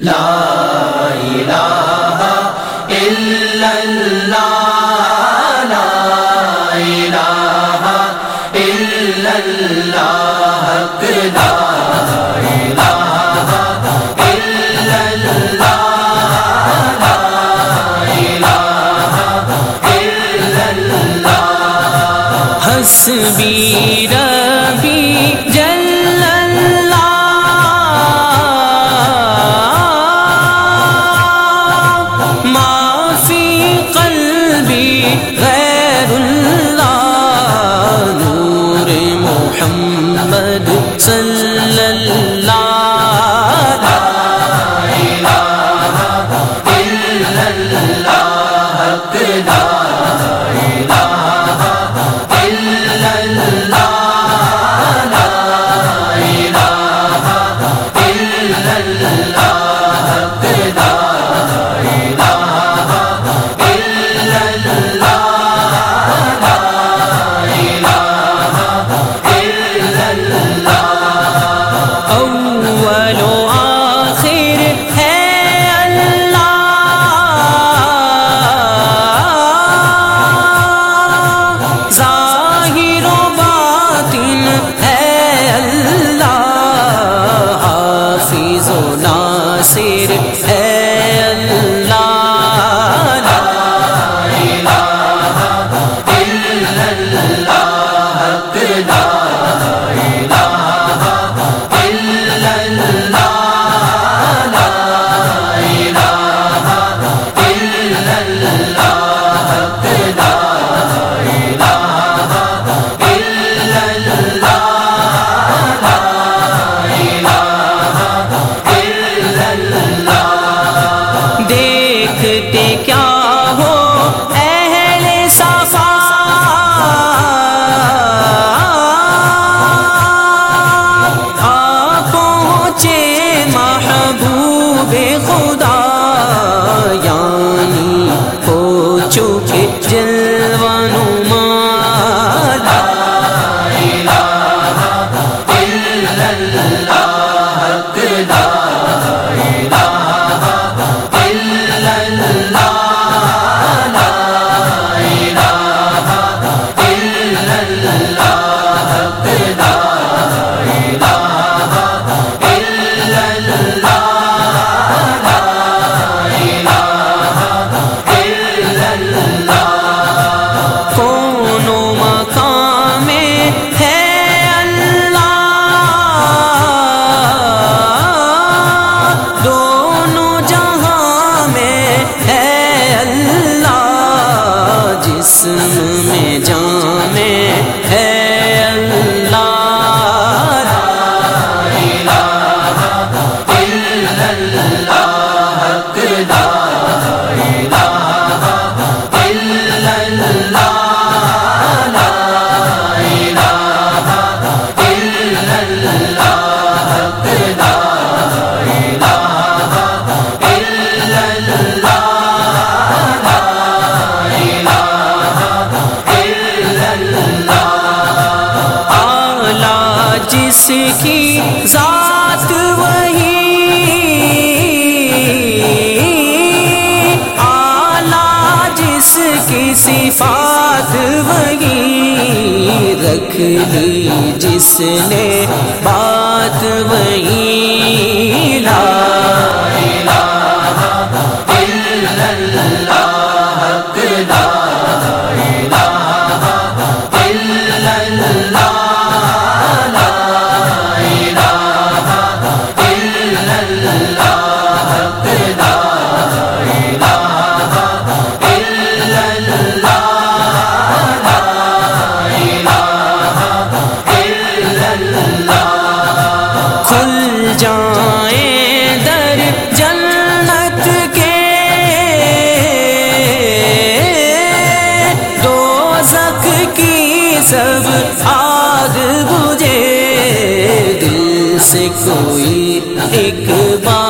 لا الہ الا اللہ لا الہ الا اللہ حق لا حسبی ربی جل غ میں جان جس کی ذات وہی آلہ جس کی صفات وہی رکھ لی جس نے کوئی ایک بار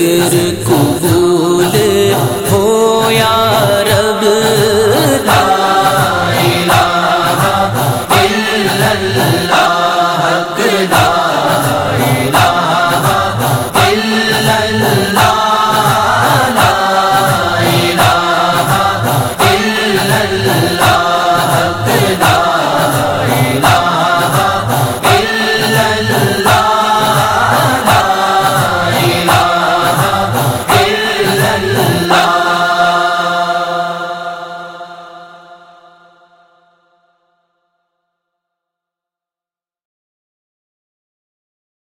ذکر کو